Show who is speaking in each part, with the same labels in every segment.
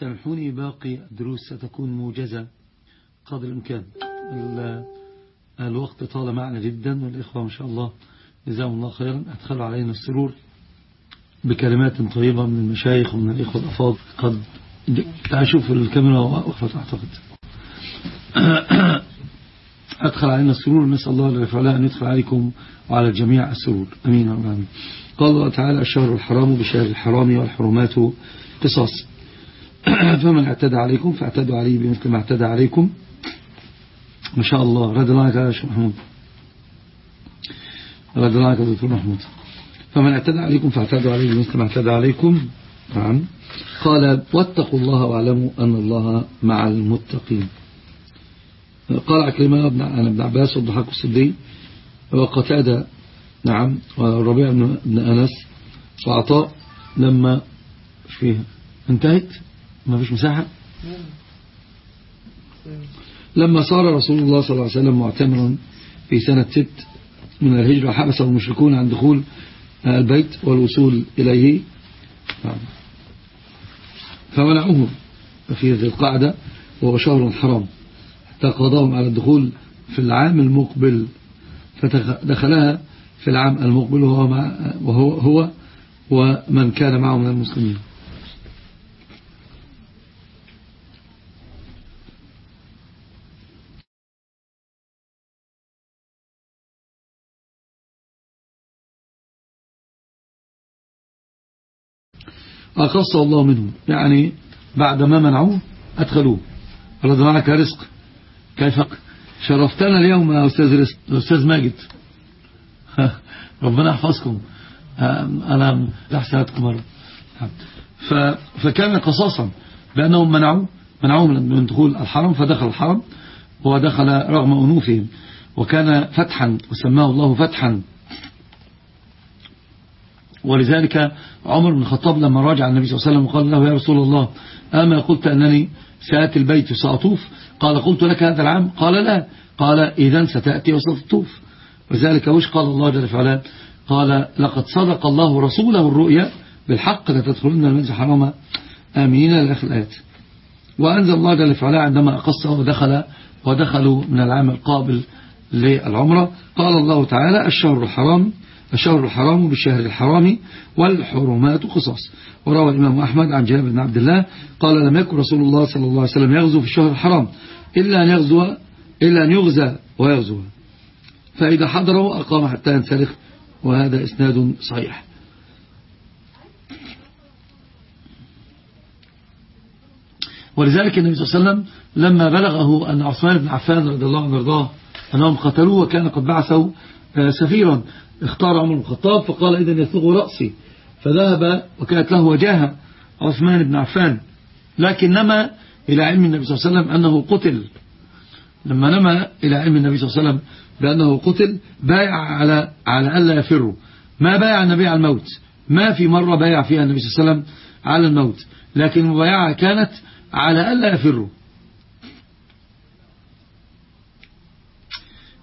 Speaker 1: سامحوني باقي الدروس ستكون موجزة قدر الإمكان الوقت طال معنا جدا والإخوة إن شاء الله جزاهم الله خيرا أدخلوا علينا السرور بكلمات طيبة من المشايخ ومن الإخوة الأفاضل قد أشوف الكاميرا وقفت أعتقد أدخل علينا السرور نسأل الله للفعلاء أن يدخل عليكم وعلى الجميع السرور أمين أمين قال الله تعالى الشهر الحرام بشهر الحرام والحرمات قصاص فمن اعتدى عليكم فاعتدوا عليه بمثل ما اعتدى عليكم ما شاء الله رد الله يا شيخ محمود رد الله يا دكتور محمود فمن اعتدى عليكم فاعتدوا عليه بمثل ما اعتدى عليكم نعم قال واتقوا الله واعلموا أن الله مع المتقين قال عكرمة بن ابن عباس والضحاك السدي وقتادة نعم والربيع بن أنس وعطاء لما فيها انتهت ما فيش مساحة لما صار رسول الله صلى الله عليه وسلم معتمرا في سنة ست من الهجرة حبس المشركون عن دخول البيت والوصول إليه نعم. فمنعوه في ذي القعدة وهو شهر حرام حتى قضاهم على الدخول في العام المقبل فدخلها في العام المقبل وهو, مع وهو هو ومن كان معه من المسلمين أخص الله منهم يعني بعد ما منعوه أدخلوه الله معك رزق كيف شرفتنا اليوم يا أستاذ, رزق. أستاذ ماجد ربنا يحفظكم أنا لحسناتكم مرة فكان قصاصا بأنهم منعوا منعوهم من دخول الحرم فدخل الحرم ودخل رغم أنوفهم وكان فتحا وسماه الله فتحا ولذلك عمر بن الخطاب لما راجع النبي صلى الله عليه وسلم وقال له يا رسول الله أما قلت أنني سأتي البيت وسأطوف قال قلت لك هذا العام قال لا قال إذا ستأتي وستطوف وذلك وش قال الله جل وعلا قال لقد صدق الله رسوله الرؤيا بالحق لتدخلن المنزل الحرام آمين إلى آخر الآيات وأنزل الله جل وعلا عندما أقص ودخل ودخلوا من العام القابل للعمرة قال الله تعالى الشهر الحرام الشهر الحرام بالشهر الحرام والحرمات قصاص وروى الإمام أحمد عن جابر بن عبد الله قال لم يكن رسول الله صلى الله عليه وسلم يغزو في الشهر الحرام إلا أن يغزو إلا أن يغزى ويغزو فإذا حضره أقام حتى ينسلخ وهذا إسناد صحيح ولذلك النبي صلى الله عليه وسلم لما بلغه أن عثمان بن عفان رضي الله عنه رضاه أنهم قتلوه وكان قد بعثوا آه، سفيرا اختار عمر بن الخطاب فقال إذا يثغ رأسي فذهب وكانت له وجاهة عثمان بن عفان لكنما إلى علم النبي صلى الله عليه وسلم أنه قتل لما نما إلى علم النبي صلى الله عليه وسلم بأنه قتل بايع على على ألا يفروا ما بايع النبي على الموت ما في مرة بايع فيها النبي صلى الله عليه وسلم على الموت لكن المبايعة كانت على ألا يفروا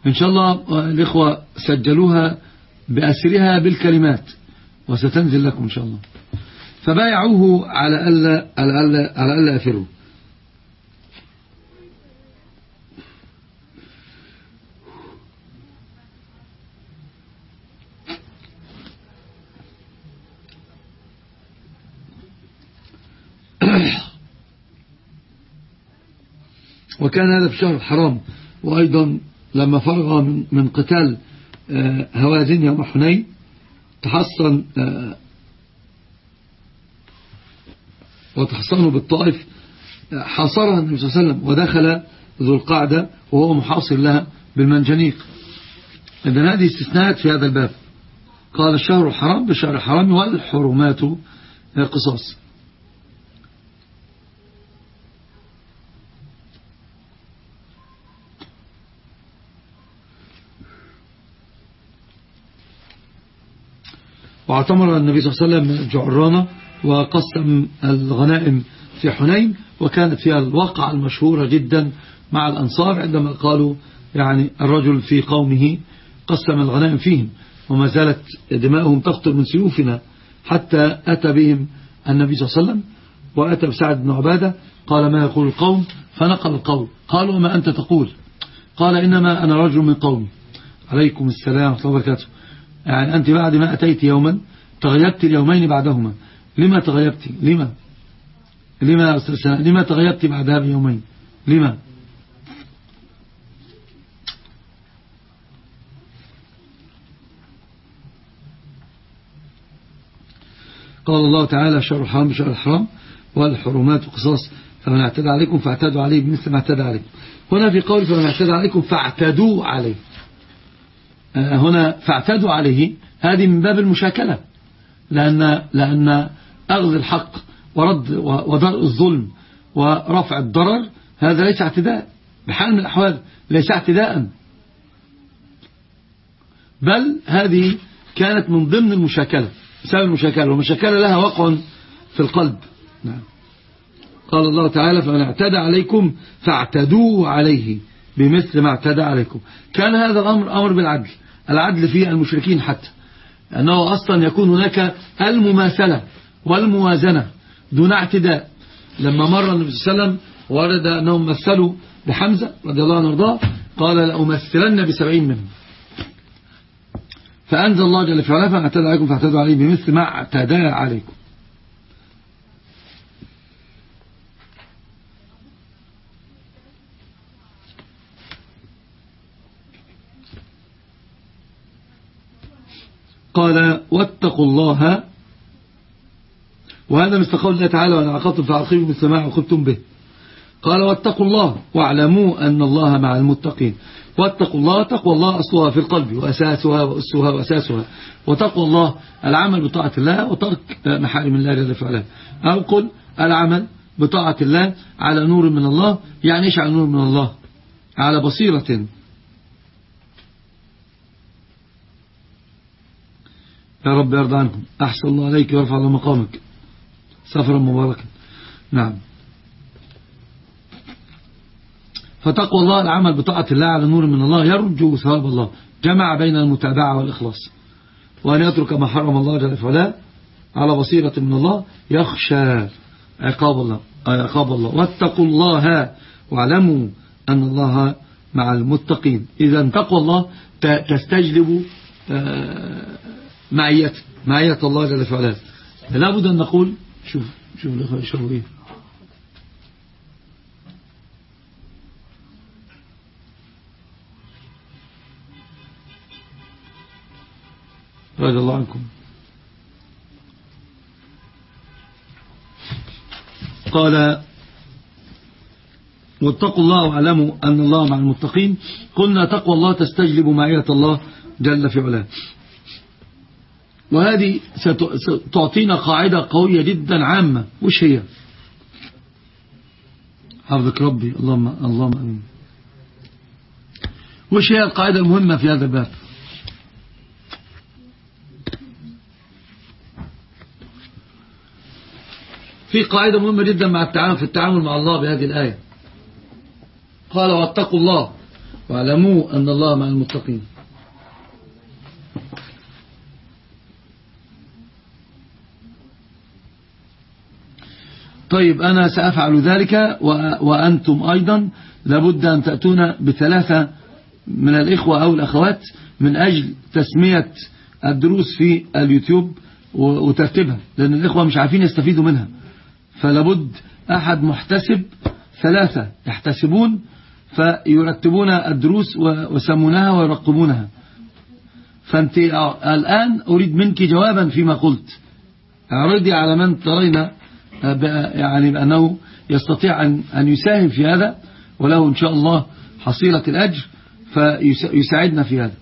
Speaker 1: إن شاء الله الإخوة سجلوها بأسرها بالكلمات وستنزل لكم إن شاء الله فبايعوه على ألا, على ألا, على ألا يفروا وكان هذا في شهر الحرام وأيضا لما فرغ من قتال آه، هوازن يوم حنين تحصن آه، وتحصنوا بالطائف آه، حاصرها النبي صلى الله عليه وسلم ودخل ذو القعدة وهو محاصر لها بالمنجنيق إذن هذه استثناءات في هذا الباب قال الشهر الحرام بشهر حرام والحرمات قصاص واعتمر النبي صلى الله عليه وسلم جعرانة وقسم الغنائم في حنين وكانت فيها الواقعة المشهورة جدا مع الأنصار عندما قالوا يعني الرجل في قومه قسم الغنائم فيهم وما زالت دماؤهم تقطر من سيوفنا حتى أتى بهم النبي صلى الله عليه وسلم وأتى بسعد بن عبادة قال ما يقول القوم فنقل القول قالوا ما أنت تقول قال إنما أنا رجل من قومي عليكم السلام ورحمة الله وبركاته يعني أنت بعد ما أتيت يوما تغيبت اليومين بعدهما لما تغيبت لما لما لما تغيبت بعدها بيومين لما قال الله تعالى شر الحرام بشر الحرام والحرمات قصاص فمن اعتدى عليكم فاعتدوا عليه بمثل ما اعتدى عليكم هنا في قول فمن اعتدى عليكم فاعتدوا عليه آه، هنا فاعتادوا عليه هذه من باب المشاكلة لأن, لأن أخذ الحق ورد ودرء الظلم ورفع الضرر هذا ليس اعتداء بحال من الأحوال ليس اعتداء بل هذه كانت من ضمن المشاكلة بسبب المشاكلة والمشاكلة لها وقع في القلب نعم قال الله تعالى فمن اعتدى عليكم فاعتدوه عليه بمثل ما اعتدى عليكم كان هذا الأمر أمر بالعدل العدل في المشركين حتى أنه أصلا يكون هناك المماثلة والموازنة دون اعتداء لما مر النبي صلى الله عليه وسلم ورد أنهم مثلوا بحمزة رضي الله عنه وارضاه قال لأمثلن بسبعين منهم فأنزل الله جل في علاه فاعتدى عليكم فاعتدوا عليه بمثل ما اعتدى عليكم قال واتقوا الله وهذا مثل قول الله تعالى وأن عقبتم من السماع وخبتم به قال واتقوا الله واعلموا أن الله مع المتقين واتقوا الله تقوى الله أصلها في القلب وأساسها وأسها وأساسها وتقوى الله العمل بطاعة الله وترك محارم الله جل فعلا أو قل العمل بطاعة الله على نور من الله يعني إيش على نور من الله على بصيرة يا رب يرضى عنكم أحسن الله عليك ويرفع على مقامك سفرا مباركا نعم فتقوى الله العمل بطاعة الله على نور من الله يرجو ثواب الله جمع بين المتابعة والإخلاص وأن يترك ما حرم الله جل وعلا على بصيرة من الله يخشى عقاب الله عقاب الله واتقوا الله واعلموا أن الله مع المتقين إذا تقوى الله تستجلب آه، معيته معية الله جل وعلا فلا بد أن نقول شوف شوف الأخوة شوفوا إيه رضي الله عنكم قال واتقوا الله واعلموا أن الله مع المتقين قلنا تقوى الله تستجلب معية الله جل في علاه وهذه ستعطينا قاعدة قوية جدا عامة وش هي حفظك ربي اللهم اللهم امين وش هي القاعدة المهمة في هذا الباب في قاعدة مهمة جدا مع التعامل في التعامل مع الله بهذه الآية قال واتقوا الله واعلموا أن الله مع المتقين طيب أنا سأفعل ذلك وأنتم أيضا لابد أن تأتون بثلاثة من الإخوة أو الأخوات من أجل تسمية الدروس في اليوتيوب وترتيبها لأن الإخوة مش عارفين يستفيدوا منها فلابد أحد محتسب ثلاثة يحتسبون فيرتبون الدروس ويسمونها ويرقبونها فأنت الآن أريد منك جوابا فيما قلت اعرضي على من ترين يعني بأنه يستطيع أن, أن يساهم في هذا وله إن شاء الله حصيلة الأجر فيساعدنا في هذا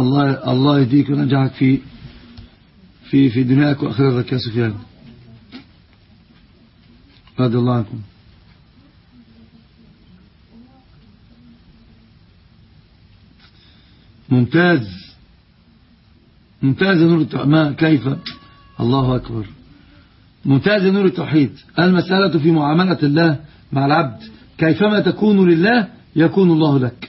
Speaker 1: الله الله يهديك ونجعك في في في دنياك واخرتك يا سفيان رضي الله عنكم ممتاز ممتاز يا نور ما كيف الله أكبر ممتاز نور التوحيد المسألة في معاملة الله مع العبد كيفما تكون لله يكون الله لك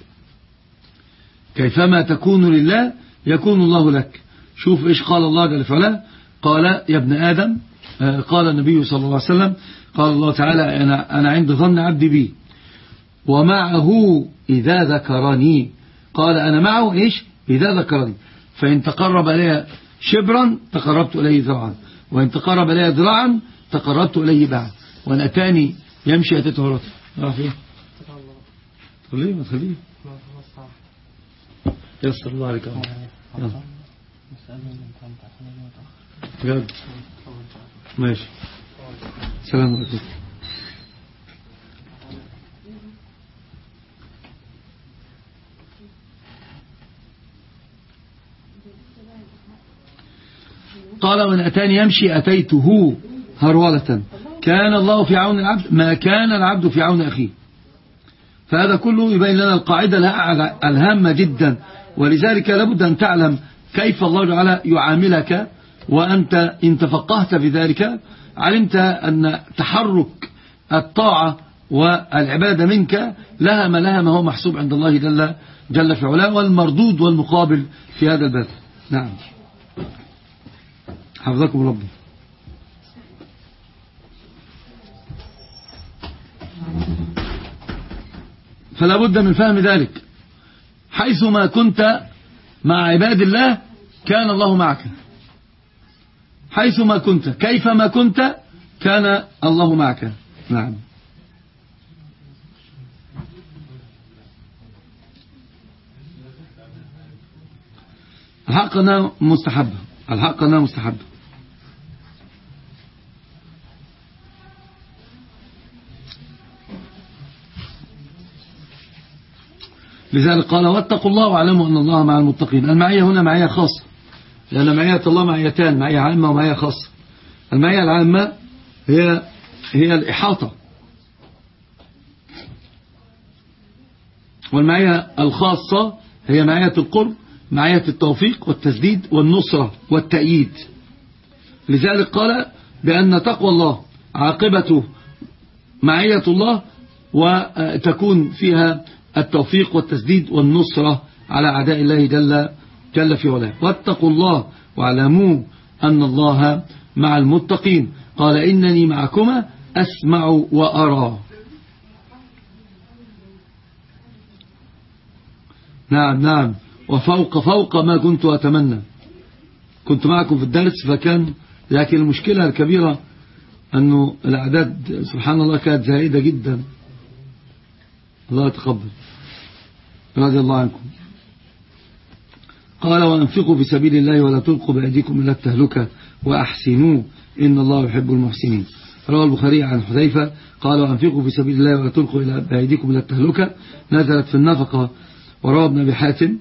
Speaker 1: كيفما تكون لله يكون الله لك شوف إيش قال الله جل فعلا قال يا ابن آدم آه، قال النبي صلى الله عليه وسلم قال الله تعالى أنا, أنا عند ظن عبدي بي ومعه إذا ذكرني قال أنا معه إيش إذا ذكرني فإن تقرب إلي شبرا تقربت إليه ذراعا وإن تقرب إلي ذراعا تقربت إليه بعد وإن أتاني يمشي أتته رطب راح فين إيه؟ تخليه ما تخليه يسر الله عليك يلا بجد ماشي سلام عليكم قال من أتاني يمشي أتيته هرولة كان الله في عون العبد ما كان العبد في عون أخيه فهذا كله يبين لنا القاعدة لها الهامة جدا ولذلك لابد أن تعلم كيف الله تعالى يعاملك وأنت إن تفقهت في ذلك علمت أن تحرك الطاعة والعبادة منك لها ما لها ما هو محسوب عند الله جل, جل في علاه والمردود والمقابل في هذا الباب نعم حفظكم ربي فلا بد من فهم ذلك حيثما كنت مع عباد الله كان الله معك حيثما كنت كيفما كنت كان الله معك نعم الحق أنها مستحبة الحق أنها مستحبة لذلك قال واتقوا الله واعلموا أن الله مع المتقين المعية هنا معية خاصة لأن معية الله معيتان معية عامة ومعية خاصة المعية العامة هي هي الإحاطة والمعية الخاصة هي معية القرب معية التوفيق والتسديد والنصرة والتأييد لذلك قال بأن تقوى الله عاقبته معية الله وتكون فيها التوفيق والتسديد والنصرة على أعداء الله جل, جل في علاه واتقوا الله واعلموا أن الله مع المتقين قال إنني معكما أسمع وأرى نعم نعم وفوق فوق ما كنت أتمنى كنت معكم في الدرس فكان لكن المشكلة الكبيرة أنه الأعداد سبحان الله كانت زائدة جدا الله يتقبل رضي الله عنكم قال وأنفقوا في سبيل الله ولا تلقوا بأيديكم إلى التهلكة وأحسنوا إن الله يحب المحسنين روى البخاري عن حذيفة قال وأنفقوا في سبيل الله ولا تلقوا بأيديكم إلى التهلكة نزلت في النفقة وروى ابن أبي حاتم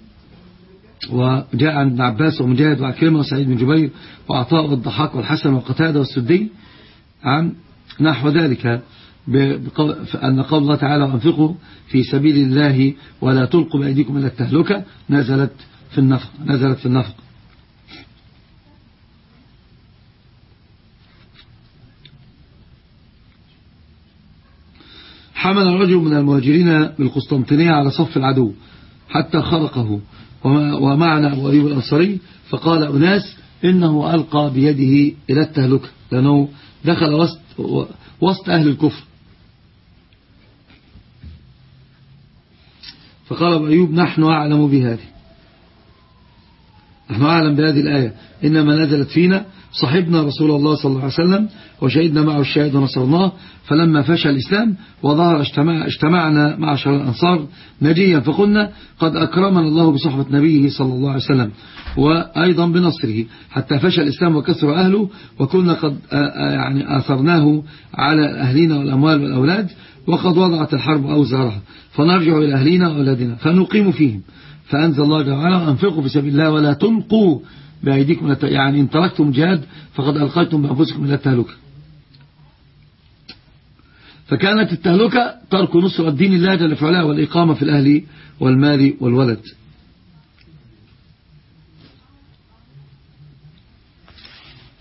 Speaker 1: وجاء عن ابن عباس ومجاهد وعكرمة وسعيد بن جبير وعطاء والضحاك والحسن وقتادة والسدي عن نحو ذلك أن الله تعالى وأنفقوا في سبيل الله ولا تلقوا بأيديكم إلى التهلكة نزلت في النفق نزلت في النفق حمل الرجل من المهاجرين بالقسطنطينية على صف العدو حتى خرقه ومعنا أبو أيوب الأنصاري فقال أناس إنه ألقى بيده إلى التهلكة لأنه دخل وسط, وسط أهل الكفر فقال ابو أيوب نحن أعلم بهذه نحن أعلم بهذه الآية إنما نزلت فينا صحبنا رسول الله صلى الله عليه وسلم وشهدنا معه الشهيد ونصرناه فلما فشل الإسلام وظهر اجتمع اجتمعنا مع شهر الأنصار نجيا فقلنا قد أكرمنا الله بصحبة نبيه صلى الله عليه وسلم وأيضا بنصره حتى فشل الإسلام وكثر أهله وكنا قد يعني آثرناه على أهلنا والأموال والأولاد وقد وضعت الحرب أوزارها فنرجع إلى أهلينا وأولادنا فنقيم فيهم فأنزل الله جل وعلا أنفقوا في سبيل الله ولا تلقوا بأيديكم يعني إن تركتم جهاد فقد ألقيتم بأنفسكم إلى التهلكة فكانت التهلكة ترك نصر الدين الله جل وعلا والإقامة في الأهل والمال والولد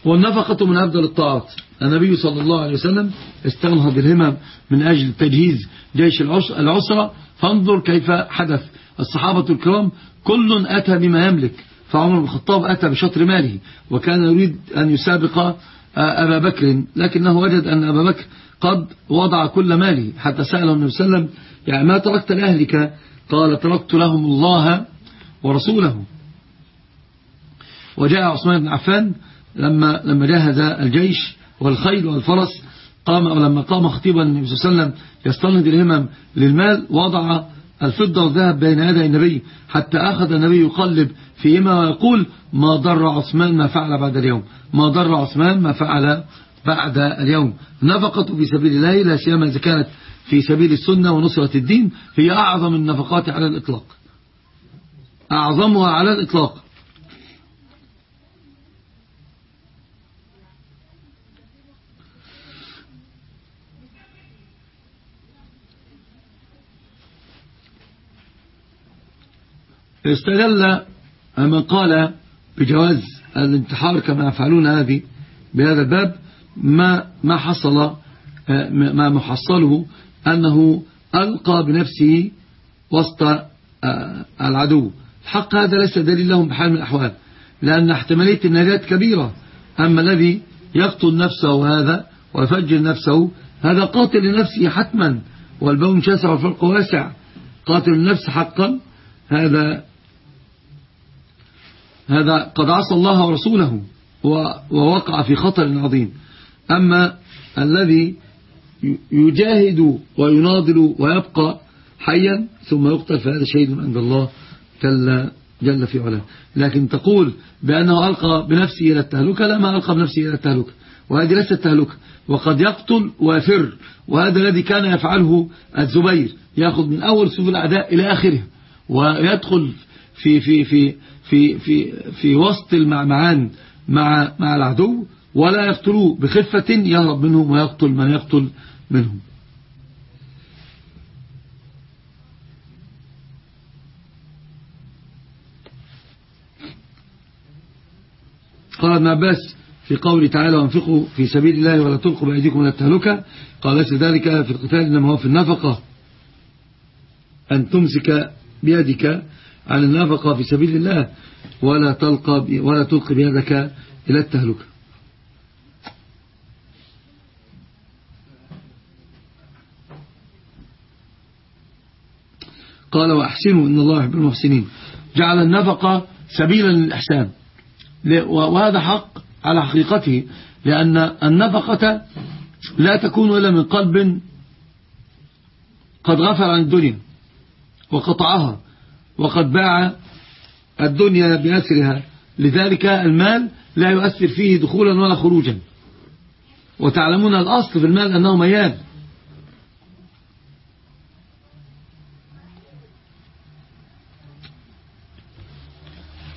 Speaker 1: والنفقة من أفضل الطاعات النبي صلى الله عليه وسلم استغنى درهما من أجل تجهيز جيش العسرة فانظر كيف حدث الصحابة الكرام كل أتى بما يملك فعمر بن الخطاب أتى بشطر ماله وكان يريد أن يسابق آه، أبا بكر لكنه وجد أن أبا بكر قد وضع كل ماله حتى سأله النبي صلى الله عليه وسلم يعني ما تركت لأهلك قال تركت لهم الله ورسوله وجاء عثمان بن عفان لما لما جهز الجيش والخيل والفرس قام ولما قام خطيبا النبي صلى الله عليه وسلم يستند الهمم للمال وضع الفضة والذهب بين يدي النبي حتى أخذ النبي يقلب فيهما ويقول ما ضر عثمان ما فعل بعد اليوم ما ضر عثمان ما فعل بعد اليوم نفقته في سبيل الله لا سيما إذا كانت في سبيل السنة ونصرة الدين هي أعظم النفقات على الإطلاق أعظمها على الإطلاق استدل من قال بجواز الانتحار كما يفعلون هذه بهذا الباب ما ما حصل ما محصله أنه ألقى بنفسه وسط آه، العدو الحق هذا ليس دليل لهم بحال من الأحوال لأن احتمالية النجاة كبيرة أما الذي يقتل نفسه هذا ويفجر نفسه هذا قاتل لنفسه حتما والبون شاسع والفرق واسع قاتل النفس حقا هذا هذا قد عصى الله ورسوله ووقع في خطر عظيم أما الذي يجاهد ويناضل ويبقى حيا ثم يقتل فهذا شهيد عند الله كلا جل في علاه لكن تقول بأنه ألقى بنفسه إلى التهلكة لا ما ألقى بنفسه إلى التهلكة وهذه ليست التهلكة وقد يقتل ويفر وهذا الذي كان يفعله الزبير يأخذ من أول سبل الأعداء إلى آخره ويدخل في في في في في في وسط المعمعان مع مع العدو ولا يقتلوه بخفة يهرب منهم ويقتل من يقتل منهم قال ابن عباس في قوله تعالى وانفقوا في سبيل الله ولا تلقوا بأيديكم إلى التهلكة قال ليس ذلك في القتال إنما هو في النفقة أن تمسك بيدك عن النفقة في سبيل الله ولا تلقى ولا تلقي بيدك إلى التهلكة قال وأحسنوا إن الله يحب المحسنين جعل النفقة سبيلا للإحسان وهذا حق على حقيقته لأن النفقة لا تكون إلا من قلب قد غفل عن الدنيا وقطعها وقد باع الدنيا بأسرها لذلك المال لا يؤثر فيه دخولا ولا خروجا وتعلمون الأصل في المال أنه ميال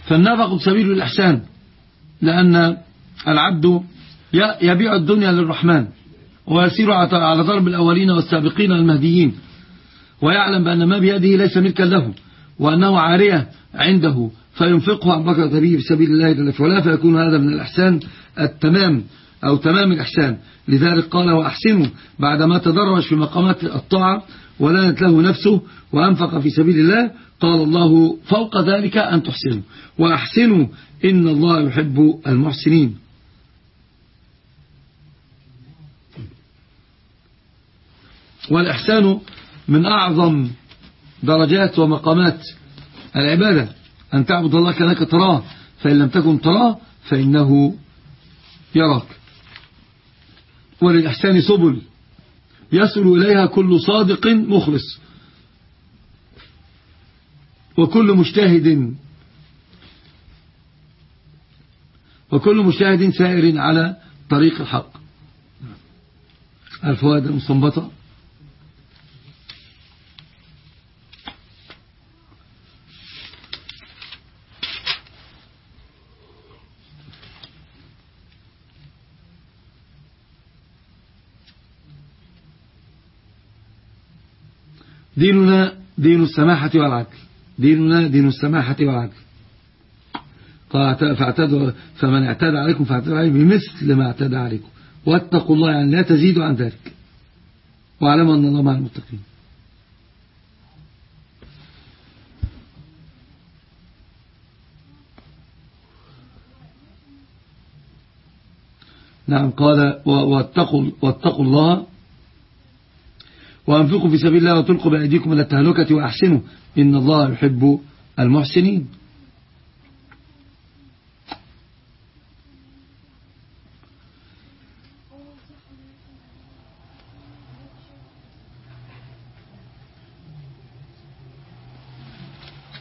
Speaker 1: فالنفق سبيل الإحسان لأن العبد يبيع الدنيا للرحمن ويسير على ضرب الأولين والسابقين المهديين ويعلم بأن ما بيده ليس ملكا له وأنه عارية عنده فينفقه عن بكرة به في سبيل الله جل وعلا فيكون هذا من الإحسان التمام أو تمام الإحسان لذلك قال وأحسنوا بعدما تدرج في مقامات الطاعة ولانت له نفسه وأنفق في سبيل الله قال الله فوق ذلك أن تحسنوا وأحسنوا إن الله يحب المحسنين والإحسان من أعظم درجات ومقامات العبادة أن تعبد الله كأنك تراه فإن لم تكن تراه فإنه يراك وللإحسان سبل يصل إليها كل صادق مخلص وكل مجتهد وكل مجتهد سائر على طريق الحق الفوائد المستنبطه ديننا دين السماحة والعدل ديننا دين السماحة والعدل فاعتدوا فمن اعتدى عليكم فاعتدوا عليه بمثل ما اعتدى عليكم واتقوا الله يعني لا تزيدوا عن ذلك واعلموا أن الله مع المتقين نعم قال واتقوا, واتقوا الله وأنفقوا في سبيل الله وتلقوا بأيديكم إلى التهلكة وأحسنوا إن الله يحب المحسنين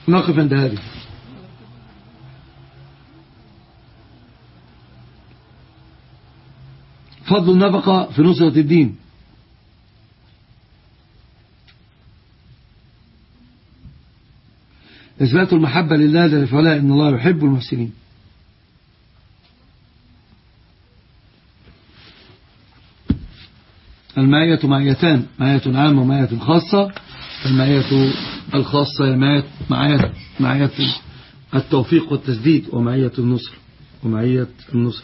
Speaker 1: نقف عند هذه فضل النفقة في نصرة الدين إثبات المحبة لله جل وعلا إن الله يحب المحسنين المعية معيتان معية عامة ومعية خاصة المعية الخاصة هي معية, معية التوفيق والتسديد ومعية النصر ومعية النصر